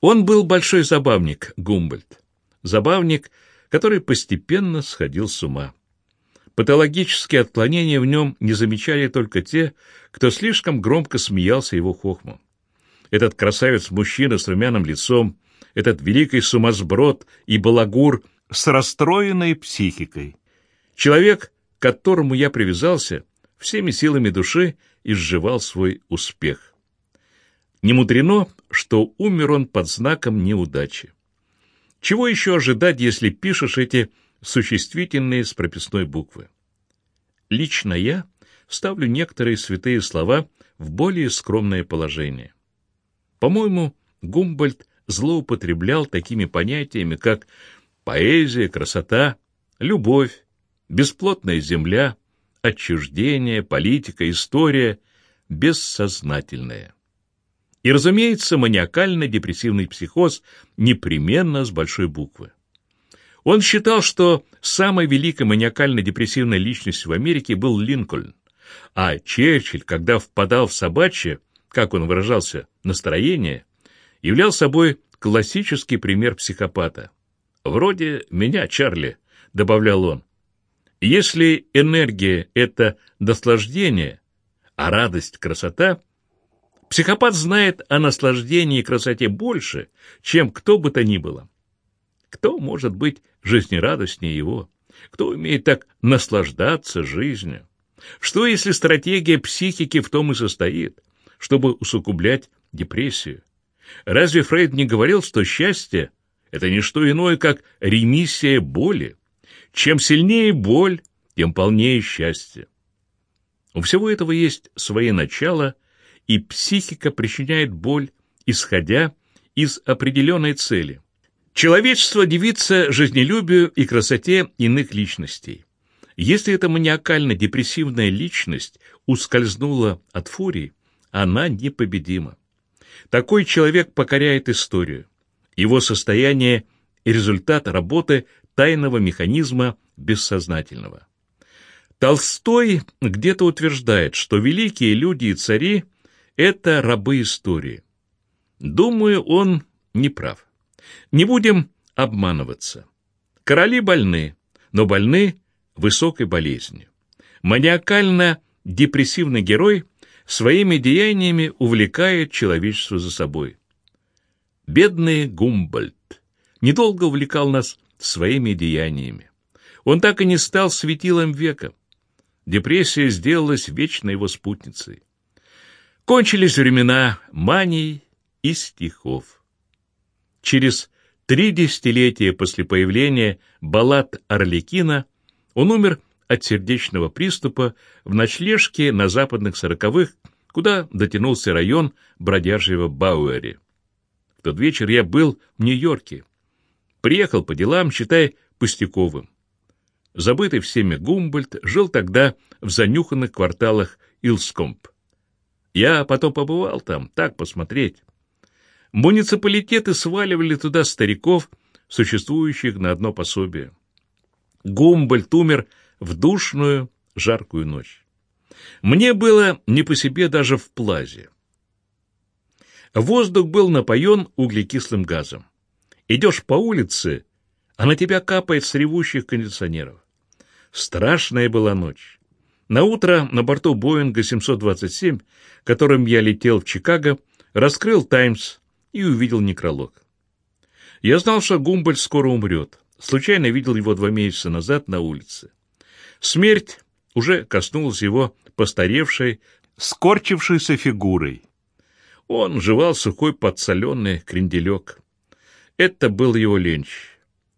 Он был большой забавник, Гумбольд. Забавник, который постепенно сходил с ума. Патологические отклонения в нем не замечали только те, кто слишком громко смеялся его хохму. Этот красавец-мужчина с румяным лицом, этот великий сумасброд и балагур с расстроенной психикой. Человек, к которому я привязался, всеми силами души изживал свой успех. Не мудрено, что умер он под знаком неудачи. Чего еще ожидать, если пишешь эти существительные с прописной буквы? Лично я ставлю некоторые святые слова в более скромное положение. По-моему, Гумбольд злоупотреблял такими понятиями, как поэзия, красота, любовь, бесплотная земля, отчуждение, политика, история, бессознательное. И, разумеется, маниакально-депрессивный психоз непременно с большой буквы. Он считал, что самой великой маниакально-депрессивной личностью в Америке был Линкольн, а Черчилль, когда впадал в собачье, как он выражался, настроение, являл собой классический пример психопата. «Вроде меня, Чарли», — добавлял он. «Если энергия — это наслаждение, а радость — красота, психопат знает о наслаждении и красоте больше, чем кто бы то ни было. Кто может быть жизнерадостнее его? Кто умеет так наслаждаться жизнью? Что, если стратегия психики в том и состоит, чтобы усугублять депрессию? Разве Фрейд не говорил, что счастье — это не что иное, как ремиссия боли? Чем сильнее боль, тем полнее счастье. У всего этого есть свои начала, и психика причиняет боль, исходя из определенной цели. Человечество дивится жизнелюбию и красоте иных личностей. Если эта маниакально-депрессивная личность ускользнула от фурии, она непобедима. Такой человек покоряет историю. Его состояние – результат работы тайного механизма бессознательного. Толстой где-то утверждает, что великие люди и цари – это рабы истории. Думаю, он не прав. Не будем обманываться. Короли больны, но больны высокой болезнью. Маниакально-депрессивный герой своими деяниями увлекает человечество за собой. Бедный Гумбольд недолго увлекал нас своими деяниями. Он так и не стал светилом века. Депрессия сделалась вечной его спутницей. Кончились времена маний и стихов. Через три десятилетия после появления баллад Орликина он умер от сердечного приступа в ночлежке на западных сороковых, куда дотянулся район бродяжьего Бауэри. В тот вечер я был в Нью-Йорке. Приехал по делам, считай, пустяковым. Забытый всеми Гумбольд жил тогда в занюханных кварталах Илскомп. Я потом побывал там, так посмотреть. Муниципалитеты сваливали туда стариков, существующих на одно пособие. Гумбольд умер в душную, жаркую ночь. Мне было не по себе даже в плазе. Воздух был напоен углекислым газом. Идешь по улице, а на тебя капает с ревущих кондиционеров. Страшная была ночь. На утро на борту Боинга 727, которым я летел в Чикаго, раскрыл «Таймс» и увидел некролог. Я знал, что Гумбольд скоро умрет. Случайно видел его два месяца назад на улице. Смерть уже коснулась его постаревшей, скорчившейся фигурой. Он жевал сухой подсоленный кренделек. Это был его ленч.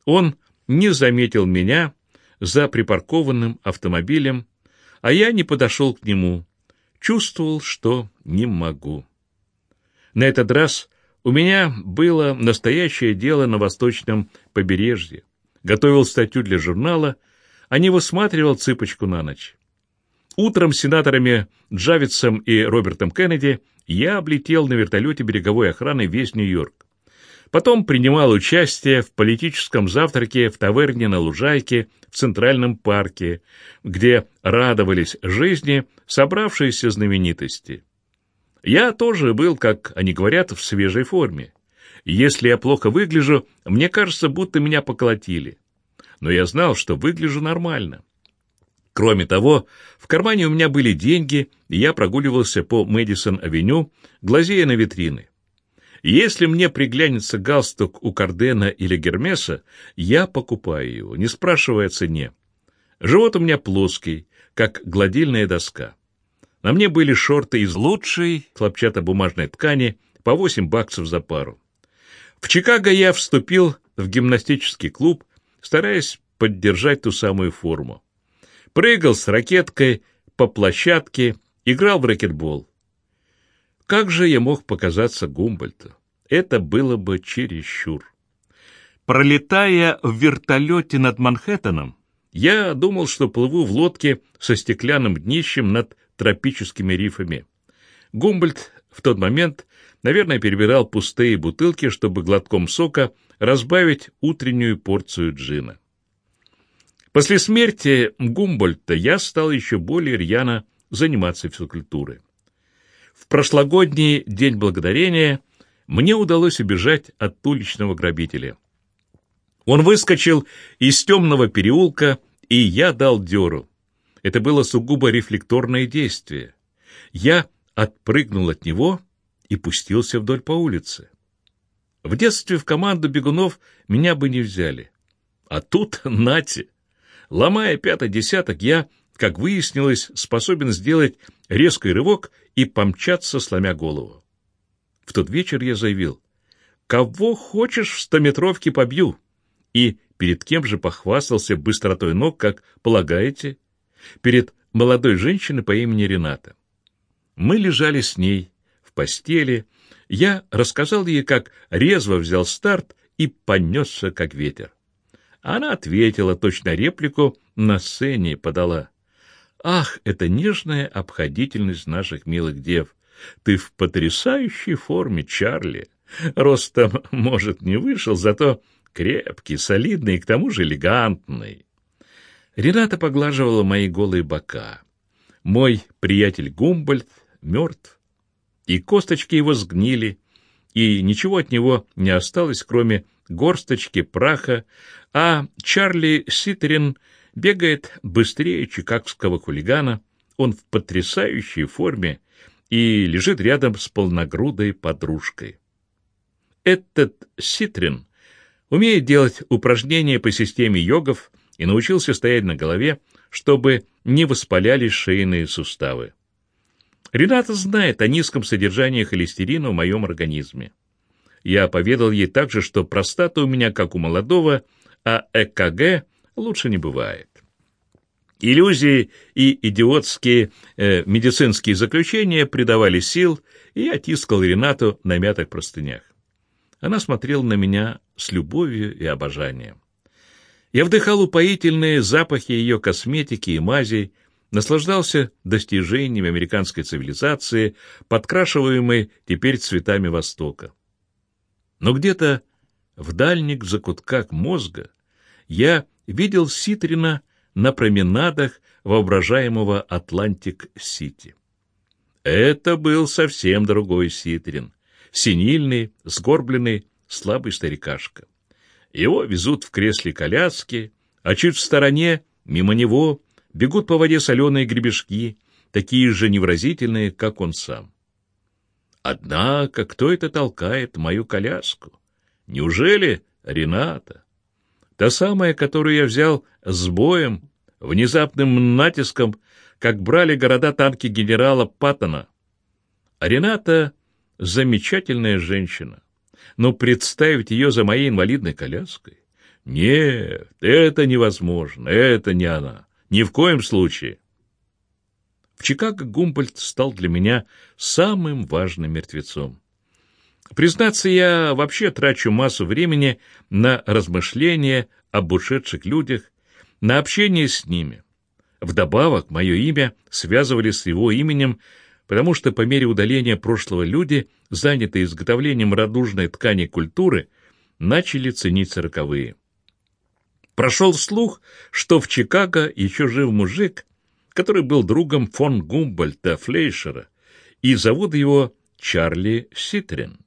Он не заметил меня за припаркованным автомобилем, а я не подошел к нему. Чувствовал, что не могу. На этот раз у меня было настоящее дело на восточном побережье. Готовил статью для журнала — а не высматривал цыпочку на ночь. Утром с сенаторами Джавидсом и Робертом Кеннеди я облетел на вертолете береговой охраны весь Нью-Йорк. Потом принимал участие в политическом завтраке в таверне на Лужайке в Центральном парке, где радовались жизни собравшиеся знаменитости. Я тоже был, как они говорят, в свежей форме. Если я плохо выгляжу, мне кажется, будто меня поколотили. Но я знал, что выгляжу нормально. Кроме того, в кармане у меня были деньги, и я прогуливался по Мэдисон-авеню, глазея на витрины. Если мне приглянется галстук у Кардена или Гермеса, я покупаю его, не спрашивая о цене. Живот у меня плоский, как гладильная доска. На мне были шорты из лучшей хлопчатобумажной ткани по 8 баксов за пару. В Чикаго я вступил в гимнастический клуб, стараясь поддержать ту самую форму. Прыгал с ракеткой по площадке, играл в ракетбол. Как же я мог показаться Гумбольту? Это было бы чересчур. Пролетая в вертолете над Манхэттеном, я думал, что плыву в лодке со стеклянным днищем над тропическими рифами. Гумбольд в тот момент, наверное, перебирал пустые бутылки, чтобы глотком сока разбавить утреннюю порцию джина. После смерти Гумбольта я стал еще более рьяно заниматься физкультурой. В прошлогодний День Благодарения мне удалось убежать от уличного грабителя. Он выскочил из темного переулка, и я дал дёру. Это было сугубо рефлекторное действие. Я отпрыгнул от него и пустился вдоль по улице. В детстве в команду бегунов меня бы не взяли. А тут, нате, ломая пятый десяток, я, как выяснилось, способен сделать резкий рывок и помчаться, сломя голову. В тот вечер я заявил, «Кого хочешь в стометровке побью?» И перед кем же похвастался быстротой ног, как полагаете? перед молодой женщиной по имени Рената. Мы лежали с ней в постели, я рассказал ей, как резво взял старт и понесся, как ветер. Она ответила точно реплику на сцене подала. «Ах, это нежная обходительность наших милых дев! Ты в потрясающей форме, Чарли! Ростом, может, не вышел, зато крепкий, солидный и к тому же элегантный. Рената поглаживала мои голые бока. Мой приятель Гумбольд мертв, и косточки его сгнили, и ничего от него не осталось, кроме горсточки праха, а Чарли Ситерин бегает быстрее чикагского хулигана, он в потрясающей форме и лежит рядом с полногрудой подружкой. Этот Ситрин умеет делать упражнения по системе йогов и научился стоять на голове, чтобы не воспалялись шейные суставы. Рената знает о низком содержании холестерина в моем организме. Я поведал ей также, что простата у меня как у молодого, а ЭКГ лучше не бывает. Иллюзии и идиотские э, медицинские заключения придавали сил, и я тискал Ренату на мятых простынях. Она смотрела на меня с любовью и обожанием. Я вдыхал упоительные запахи ее косметики и мазей, наслаждался достижениями американской цивилизации, подкрашиваемой теперь цветами Востока. Но где-то в дальних закутках мозга я видел Ситрина на променадах воображаемого Атлантик-Сити. Это был совсем другой Ситрин, синильный, сгорбленный, слабый старикашка. Его везут в кресле коляски, а чуть в стороне, мимо него, бегут по воде соленые гребешки, такие же невразительные, как он сам. Однако кто это толкает мою коляску? Неужели Рената? Та самая, которую я взял с боем, внезапным натиском, как брали города танки генерала Паттона. Рената — замечательная женщина но представить ее за моей инвалидной коляской? Нет, это невозможно, это не она. Ни в коем случае. В Чикаго Гумбольд стал для меня самым важным мертвецом. Признаться, я вообще трачу массу времени на размышления об ушедших людях, на общение с ними. Вдобавок, мое имя связывали с его именем потому что по мере удаления прошлого люди, занятые изготовлением радужной ткани культуры, начали ценить сороковые. Прошел слух, что в Чикаго еще жив мужик, который был другом фон Гумбольта Флейшера, и зовут его Чарли Ситрин.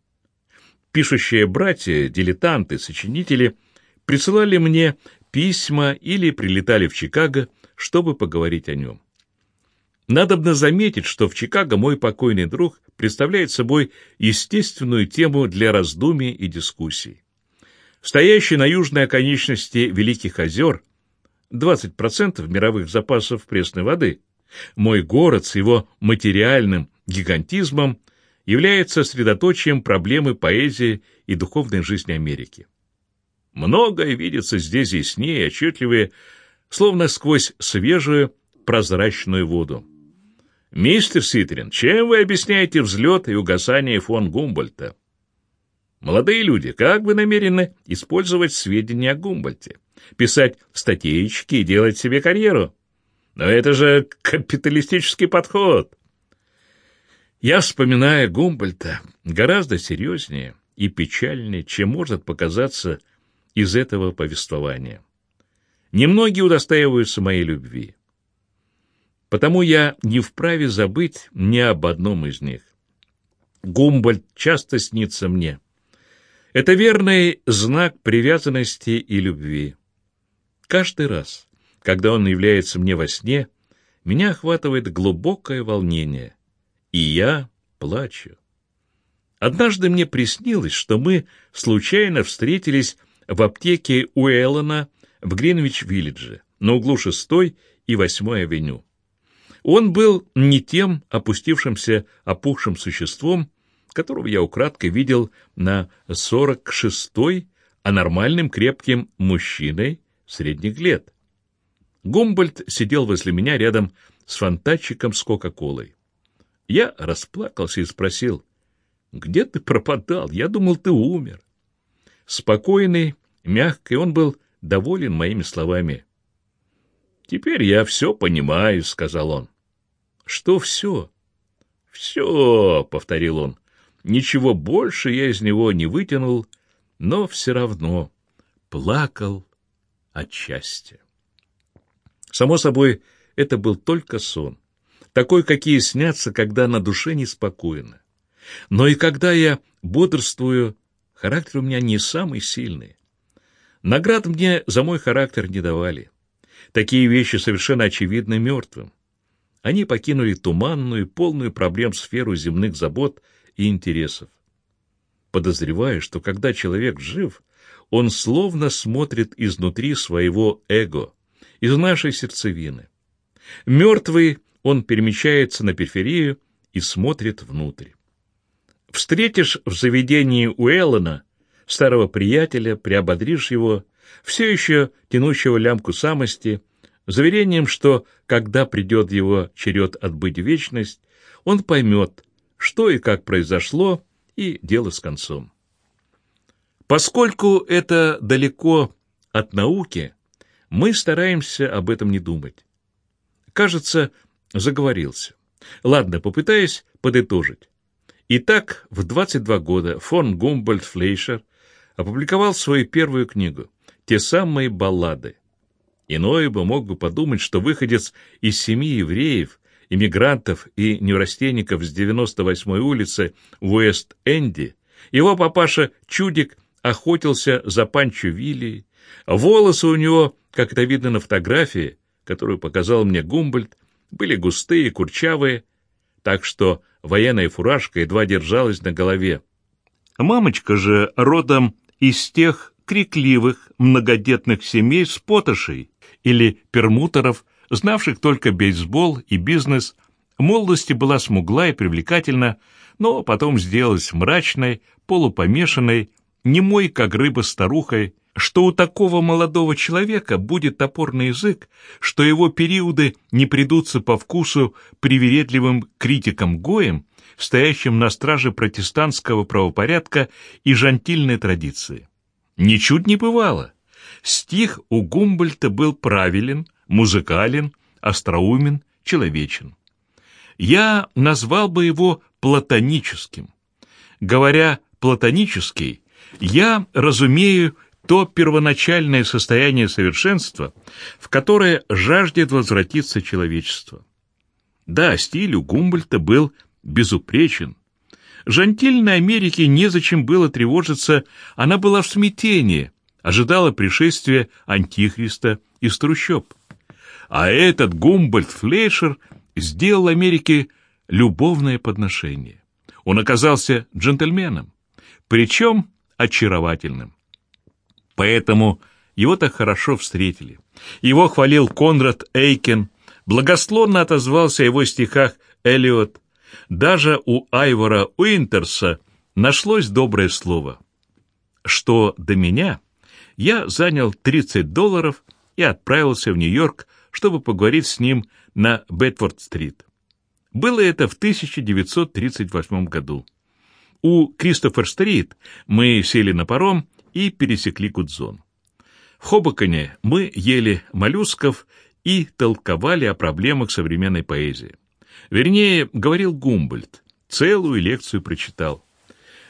Пишущие братья, дилетанты, сочинители присылали мне письма или прилетали в Чикаго, чтобы поговорить о нем. Надобно заметить, что в Чикаго мой покойный друг представляет собой естественную тему для раздумий и дискуссий. Стоящий на южной оконечности Великих озер 20% мировых запасов пресной воды, мой город с его материальным гигантизмом является средоточием проблемы поэзии и духовной жизни Америки. Многое видится здесь яснее и отчетливее, словно сквозь свежую прозрачную воду. «Мистер Ситрин, чем вы объясняете взлет и угасание фон Гумбольта?» «Молодые люди, как вы намерены использовать сведения о Гумбольте? Писать статейки и делать себе карьеру? Но это же капиталистический подход!» Я вспоминаю Гумбольта гораздо серьезнее и печальнее, чем может показаться из этого повествования. Немногие удостаиваются моей любви. Потому я не вправе забыть ни об одном из них. Гумбольд часто снится мне. Это верный знак привязанности и любви. Каждый раз, когда он является мне во сне, меня охватывает глубокое волнение, и я плачу. Однажды мне приснилось, что мы случайно встретились в аптеке Уэллона в Гринвич-Виллидже на углу 6 и 8 авеню. Он был не тем опустившимся, опухшим существом, которого я украдкой видел на 46-й, а нормальным крепким мужчиной средних лет. Гумбольд сидел возле меня рядом с фонтанчиком с Кока-Колой. Я расплакался и спросил, «Где ты пропадал? Я думал, ты умер». Спокойный, мягкий, он был доволен моими словами. «Теперь я все понимаю», — сказал он. Что все? Все, повторил он. Ничего больше я из него не вытянул, но все равно плакал от счастья. Само собой, это был только сон, такой, какие снятся, когда на душе неспокойно. Но и когда я бодрствую, характер у меня не самый сильный. Наград мне за мой характер не давали. Такие вещи совершенно очевидны мертвым. Они покинули туманную, полную проблем сферу земных забот и интересов. Подозревая, что когда человек жив, он словно смотрит изнутри своего эго, из нашей сердцевины. Мертвый он перемещается на периферию и смотрит внутрь. Встретишь в заведении у Эллена старого приятеля, приободришь его, все еще тянущего лямку самости — заверением, что, когда придет его черед отбыть вечность, он поймет, что и как произошло, и дело с концом. Поскольку это далеко от науки, мы стараемся об этом не думать. Кажется, заговорился. Ладно, попытаюсь подытожить. Итак, в 22 года фон Гумбольд Флейшер опубликовал свою первую книгу «Те самые баллады», Иной бы мог бы подумать, что выходец из семьи евреев, иммигрантов и неврастенников с 98-й улицы в Уэст-Энди, его папаша Чудик охотился за Панчо Вилли, волосы у него, как это видно на фотографии, которую показал мне Гумбольд, были густые, курчавые, так что военная фуражка едва держалась на голове. Мамочка же родом из тех крикливых многодетных семей с потошей, или пермутеров, знавших только бейсбол и бизнес, в молодости была смугла и привлекательна, но потом сделалась мрачной, полупомешанной, немой, как рыба старухой, что у такого молодого человека будет топорный язык, что его периоды не придутся по вкусу привередливым критикам-гоем, стоящим на страже протестантского правопорядка и жантильной традиции. Ничуть не бывало. Стих у Гумбольта был правилен, музыкален, остроумен, человечен. Я назвал бы его платоническим. Говоря «платонический», я разумею то первоначальное состояние совершенства, в которое жаждет возвратиться человечество. Да, стиль у Гумбольта был безупречен. Жантильной Америке незачем было тревожиться, она была в смятении, ожидала пришествия Антихриста из трущоб. А этот Гумбольд Флейшер сделал Америке любовное подношение. Он оказался джентльменом, причем очаровательным. Поэтому его так хорошо встретили. Его хвалил Конрад Эйкен, благословно отозвался о его стихах Элиот. Даже у Айвора Уинтерса нашлось доброе слово. Что до меня, я занял 30 долларов и отправился в Нью-Йорк, чтобы поговорить с ним на Бетфорд-стрит. Было это в 1938 году. У Кристофер-стрит мы сели на паром и пересекли Гудзон. В Хобоконе мы ели моллюсков и толковали о проблемах современной поэзии. Вернее, говорил Гумбольд, целую лекцию прочитал.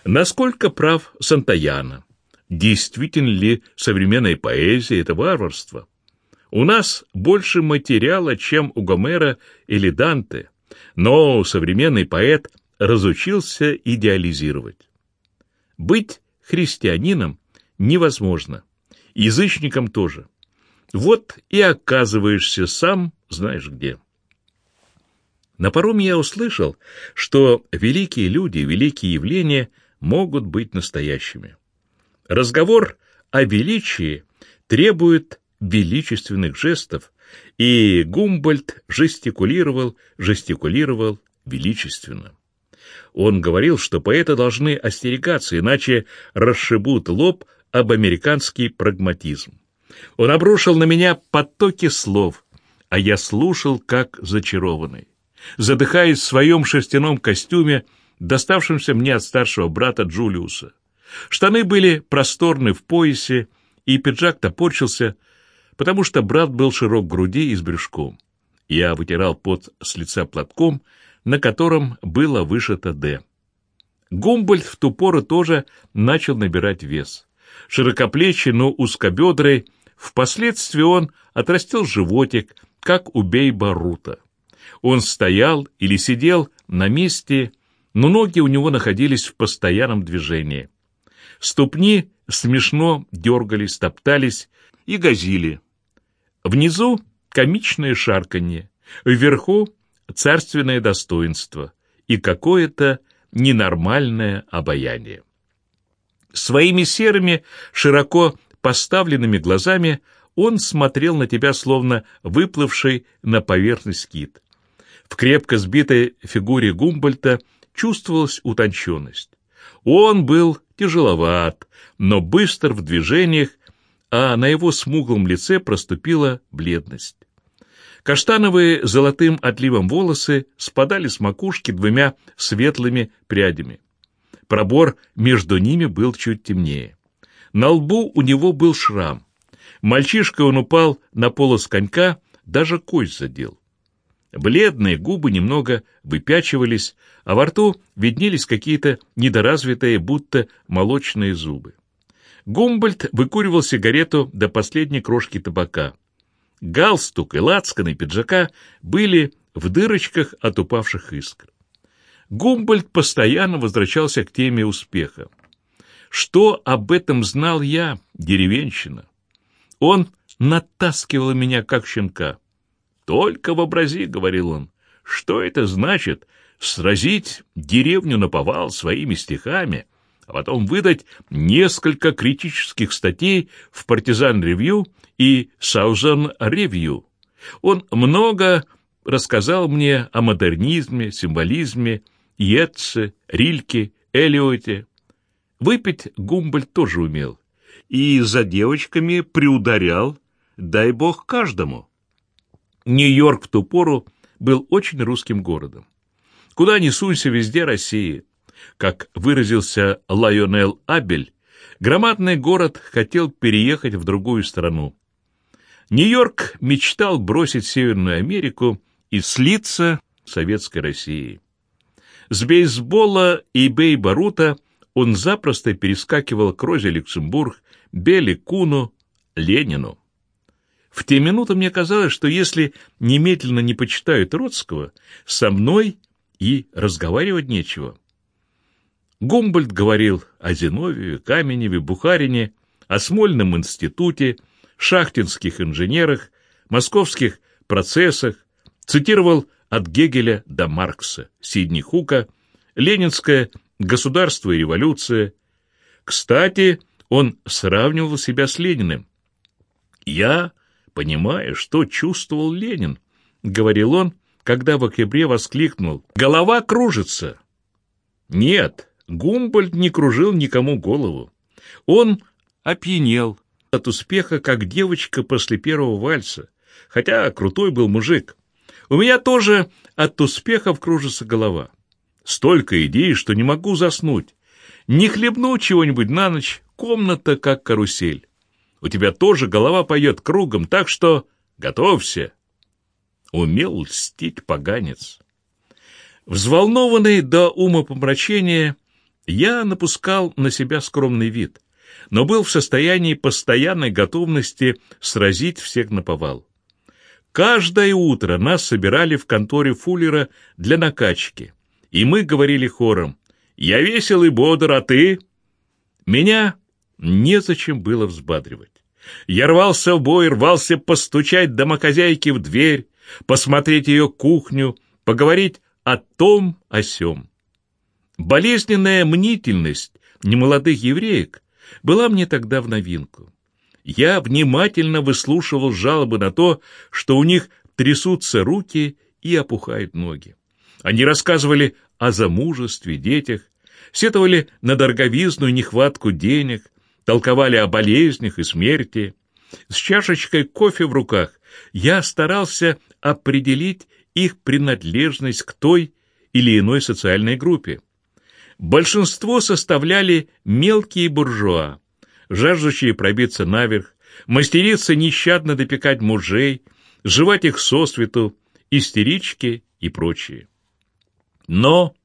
Насколько прав Сантаяна? Действительно ли современная поэзия — это варварство? У нас больше материала, чем у Гомера или Данте, но современный поэт разучился идеализировать. Быть христианином невозможно, язычником тоже. Вот и оказываешься сам знаешь где. На пароме я услышал, что великие люди, великие явления могут быть настоящими. Разговор о величии требует величественных жестов, и Гумбольд жестикулировал, жестикулировал величественно. Он говорил, что поэты должны остерегаться, иначе расшибут лоб об американский прагматизм. Он обрушил на меня потоки слов, а я слушал как зачарованный. Задыхаясь в своем шерстяном костюме, доставшемся мне от старшего брата Джулиуса. Штаны были просторны в поясе, и пиджак топорчился, потому что брат был широк груди и с брюшком. Я вытирал пот с лица платком, на котором было вышито «Д». Гумбольд в ту пору тоже начал набирать вес. Широкоплечий, но узкобедрый, впоследствии он отрастил животик, как у Бейбарута. Он стоял или сидел на месте, но ноги у него находились в постоянном движении. Ступни смешно дергались, топтались и газили. Внизу комичное шарканье, вверху царственное достоинство и какое-то ненормальное обаяние. Своими серыми, широко поставленными глазами он смотрел на тебя, словно выплывший на поверхность кит. В крепко сбитой фигуре Гумбольта чувствовалась утонченность. Он был тяжеловат, но быстр в движениях, а на его смуглом лице проступила бледность. Каштановые золотым отливом волосы спадали с макушки двумя светлыми прядями. Пробор между ними был чуть темнее. На лбу у него был шрам. Мальчишка он упал на полос конька, даже кость задел. Бледные губы немного выпячивались, а во рту виднелись какие-то недоразвитые, будто молочные зубы. Гумбольд выкуривал сигарету до последней крошки табака. Галстук и лацканы пиджака были в дырочках от упавших искр. Гумбольд постоянно возвращался к теме успеха. Что об этом знал я, деревенщина? Он натаскивал меня, как щенка. «Только вообрази», — говорил он, — «что это значит сразить деревню на повал своими стихами, а потом выдать несколько критических статей в «Партизан-ревью» и «Саузен-ревью». Он много рассказал мне о модернизме, символизме, Йетце, Рильке, Элиоте. Выпить Гумбольд тоже умел. И за девочками приударял, дай бог каждому. Нью-Йорк в ту пору был очень русским городом. Куда ни сунься, везде Россия. Как выразился Лайонел Абель, громадный город хотел переехать в другую страну. Нью-Йорк мечтал бросить Северную Америку и слиться с Советской Россией. С бейсбола и бейбарута он запросто перескакивал к Розе Люксембург, Белли Куну, Ленину. В те минуты мне казалось, что если немедленно не почитают Троцкого, со мной и разговаривать нечего. Гумбольд говорил о Зиновьеве, Каменеве, Бухарине, о Смольном институте, шахтинских инженерах, московских процессах, цитировал от Гегеля до Маркса, Сидни Хука, ленинское «Государство и революция». Кстати, он сравнивал себя с Лениным. «Я понимаю, что чувствовал Ленин», — говорил он, когда в октябре воскликнул «Голова кружится!» Нет, Гумбольд не кружил никому голову. Он опьянел от успеха, как девочка после первого вальса, хотя крутой был мужик. У меня тоже от успехов кружится голова. Столько идей, что не могу заснуть. Не хлебну чего-нибудь на ночь, комната как карусель. У тебя тоже голова поет кругом, так что готовься. Умел льстить поганец. Взволнованный до ума помрачения, я напускал на себя скромный вид, но был в состоянии постоянной готовности сразить всех на повал. Каждое утро нас собирали в конторе Фуллера для накачки, и мы говорили хором «Я весел и бодр, а ты?» Меня незачем было взбадривать. Я рвался в бой, рвался постучать домохозяйке в дверь, посмотреть ее кухню, поговорить о том, о сём. Болезненная мнительность немолодых евреек была мне тогда в новинку. Я внимательно выслушивал жалобы на то, что у них трясутся руки и опухают ноги. Они рассказывали о замужестве, детях, сетовали на дороговизну и нехватку денег, толковали о болезнях и смерти. С чашечкой кофе в руках я старался определить их принадлежность к той или иной социальной группе. Большинство составляли мелкие буржуа, жаждущие пробиться наверх, мастерицы нещадно допекать мужей, жевать их сосвету, истерички и прочие. Но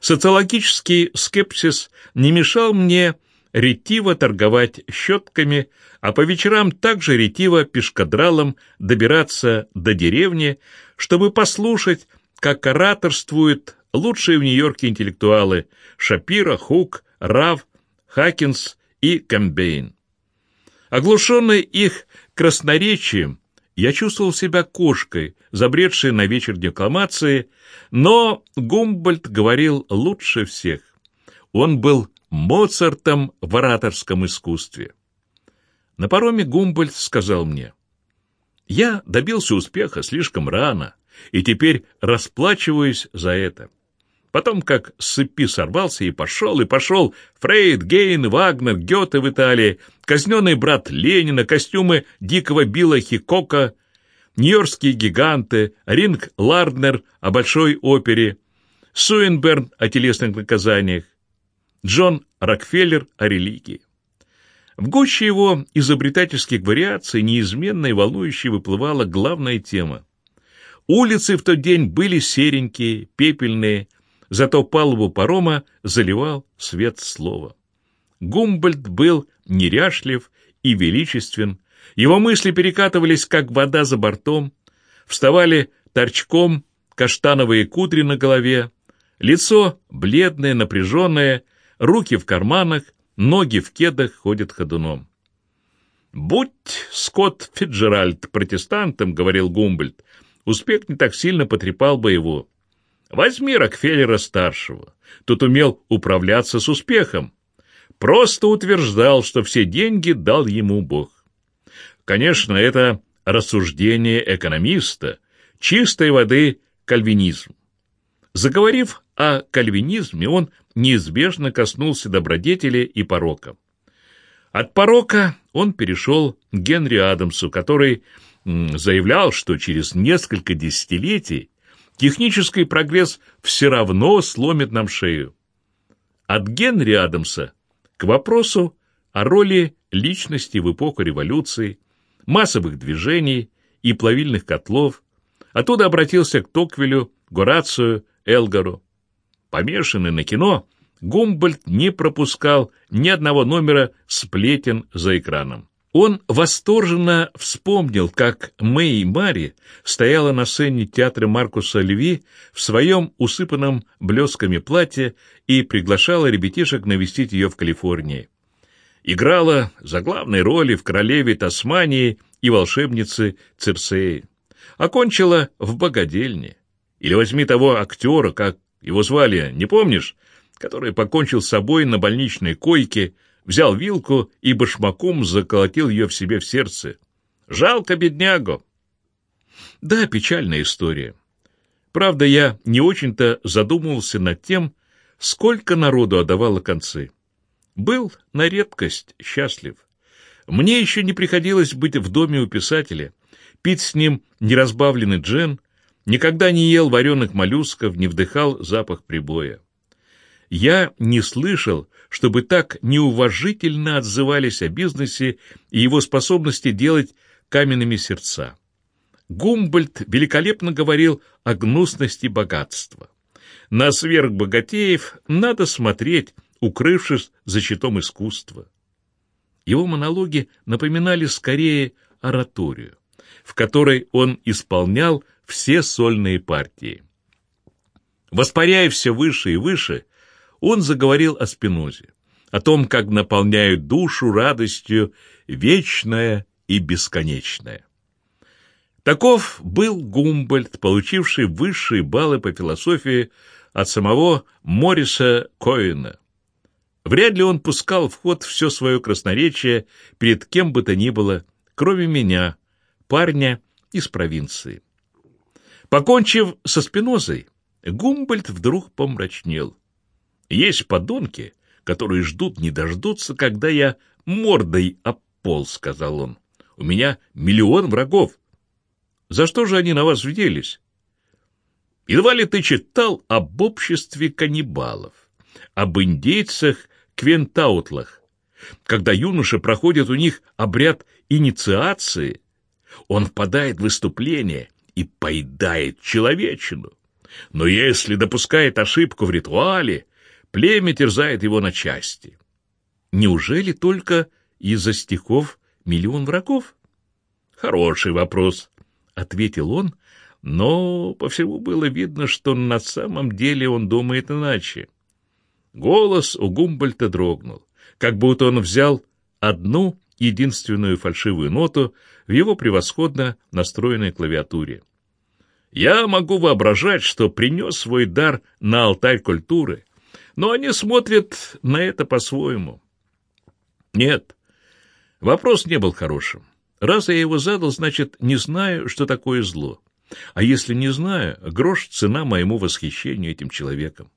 социологический скепсис не мешал мне ретиво торговать щетками, а по вечерам также ретиво пешкадралом добираться до деревни, чтобы послушать, как ораторствуют лучшие в Нью-Йорке интеллектуалы Шапира, Хук, Рав, Хакинс и Камбейн. Оглушенный их красноречием, я чувствовал себя кошкой, забредшей на вечер декламации, но Гумбольд говорил лучше всех. Он был Моцартом в ораторском искусстве. На пароме Гумбольд сказал мне, «Я добился успеха слишком рано, и теперь расплачиваюсь за это. Потом как с цепи сорвался и пошел, и пошел Фрейд, Гейн, Вагнер, Гёте в Италии, казненный брат Ленина, костюмы дикого Билла Хикока, нью-йоркские гиганты, Ринг Ларднер о большой опере, Суинберн о телесных наказаниях, Джон Рокфеллер о религии. В гуще его изобретательских вариаций неизменно и волнующе выплывала главная тема. Улицы в тот день были серенькие, пепельные, зато палубу парома заливал свет слова. Гумбольд был неряшлив и величествен, его мысли перекатывались, как вода за бортом, вставали торчком каштановые кудри на голове, лицо бледное, напряженное, руки в карманах, ноги в кедах ходят ходуном. «Будь Скотт Фиджеральд протестантом, — говорил Гумбольд, — успех не так сильно потрепал бы его. Возьми Рокфеллера-старшего, тот умел управляться с успехом. Просто утверждал, что все деньги дал ему Бог. Конечно, это рассуждение экономиста, чистой воды кальвинизм. Заговорив о кальвинизме, он неизбежно коснулся добродетели и порока. От порока он перешел к Генри Адамсу, который заявлял, что через несколько десятилетий технический прогресс все равно сломит нам шею. От Генри Адамса к вопросу о роли личности в эпоху революции, массовых движений и плавильных котлов, оттуда обратился к Токвилю, Горацию, Элгару. Помешанный на кино, Гумбольд не пропускал ни одного номера сплетен за экраном. Он восторженно вспомнил, как Мэй Мари стояла на сцене театра Маркуса Льви в своем усыпанном блесками платье и приглашала ребятишек навестить ее в Калифорнии. Играла за главной роли в «Королеве Тасмании» и «Волшебнице Цирцеи». Окончила в «Богадельне». Или возьми того актера, как его звали, не помнишь, который покончил с собой на больничной койке, взял вилку и башмаком заколотил ее в себе в сердце. Жалко беднягу. Да, печальная история. Правда, я не очень-то задумывался над тем, сколько народу отдавало концы. Был на редкость счастлив. Мне еще не приходилось быть в доме у писателя, пить с ним неразбавленный джен, никогда не ел вареных моллюсков, не вдыхал запах прибоя. Я не слышал, чтобы так неуважительно отзывались о бизнесе и его способности делать каменными сердца. Гумбольд великолепно говорил о гнусности богатства. На сверхбогатеев надо смотреть, укрывшись за щитом искусства. Его монологи напоминали скорее ораторию, в которой он исполнял все сольные партии. Воспаряя все выше и выше, он заговорил о Спинозе, о том, как наполняют душу радостью вечное и бесконечное. Таков был Гумбольд, получивший высшие баллы по философии от самого Мориса Коэна. Вряд ли он пускал в ход все свое красноречие перед кем бы то ни было, кроме меня, парня из провинции. Покончив со Спинозой, Гумбольд вдруг помрачнел. Есть подонки, которые ждут не дождутся, когда я мордой об пол, — сказал он. У меня миллион врагов. За что же они на вас вделись? Едва ли ты читал об обществе каннибалов, об индейцах квентаутлах. Когда юноша проходит у них обряд инициации, он впадает в выступление и поедает человечину. Но если допускает ошибку в ритуале, Племя терзает его на части. Неужели только из-за стихов миллион врагов? Хороший вопрос, — ответил он, но по всему было видно, что на самом деле он думает иначе. Голос у Гумбольта дрогнул, как будто он взял одну единственную фальшивую ноту в его превосходно настроенной клавиатуре. Я могу воображать, что принес свой дар на алтарь культуры, но они смотрят на это по-своему. Нет, вопрос не был хорошим. Раз я его задал, значит, не знаю, что такое зло. А если не знаю, грош цена моему восхищению этим человеком.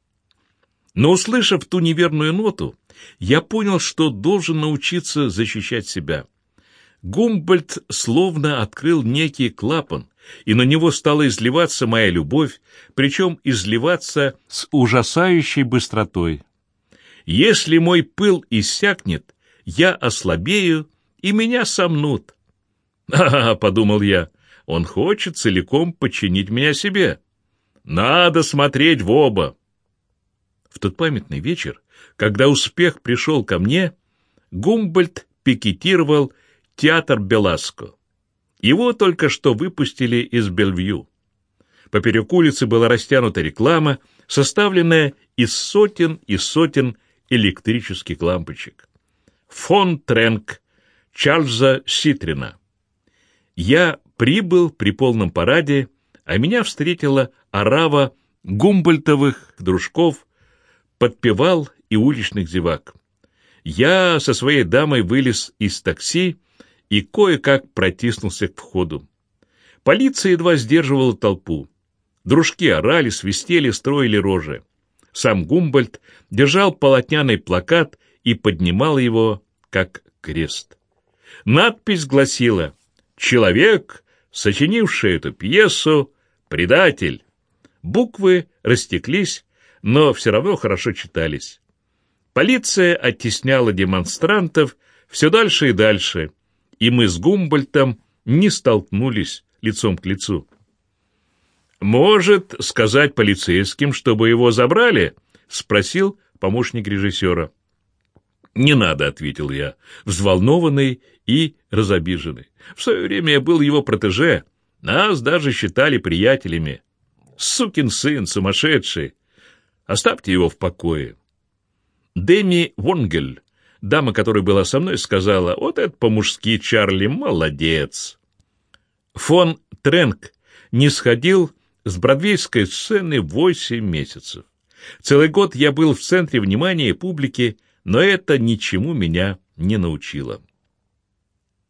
Но, услышав ту неверную ноту, я понял, что должен научиться защищать себя. Гумбольд словно открыл некий клапан, и на него стала изливаться моя любовь, причем изливаться с ужасающей быстротой. Если мой пыл иссякнет, я ослабею, и меня сомнут. «Ага», — подумал я, — «он хочет целиком подчинить меня себе. Надо смотреть в оба». В тот памятный вечер, когда успех пришел ко мне, Гумбольд пикетировал театр Беласко. Его только что выпустили из Бельвью. Поперек улицы была растянута реклама, составленная из сотен и сотен электрических лампочек. Фон Тренк Чарльза Ситрина. Я прибыл при полном параде, а меня встретила орава гумбольтовых дружков, подпевал и уличных зевак. Я со своей дамой вылез из такси и кое-как протиснулся к входу. Полиция едва сдерживала толпу. Дружки орали, свистели, строили рожи. Сам Гумбольд держал полотняный плакат и поднимал его, как крест. Надпись гласила «Человек, сочинивший эту пьесу, предатель». Буквы растеклись, но все равно хорошо читались. Полиция оттесняла демонстрантов все дальше и дальше, и мы с Гумбольтом не столкнулись лицом к лицу. «Может, сказать полицейским, чтобы его забрали?» — спросил помощник режиссера. «Не надо», — ответил я, взволнованный и разобиженный. В свое время я был его протеже, нас даже считали приятелями. Сукин сын, сумасшедший. Оставьте его в покое. Деми Вонгель, дама, которая была со мной, сказала, вот это по-мужски Чарли молодец. Фон Тренк не сходил с бродвейской сцены восемь месяцев. Целый год я был в центре внимания публики, но это ничему меня не научило.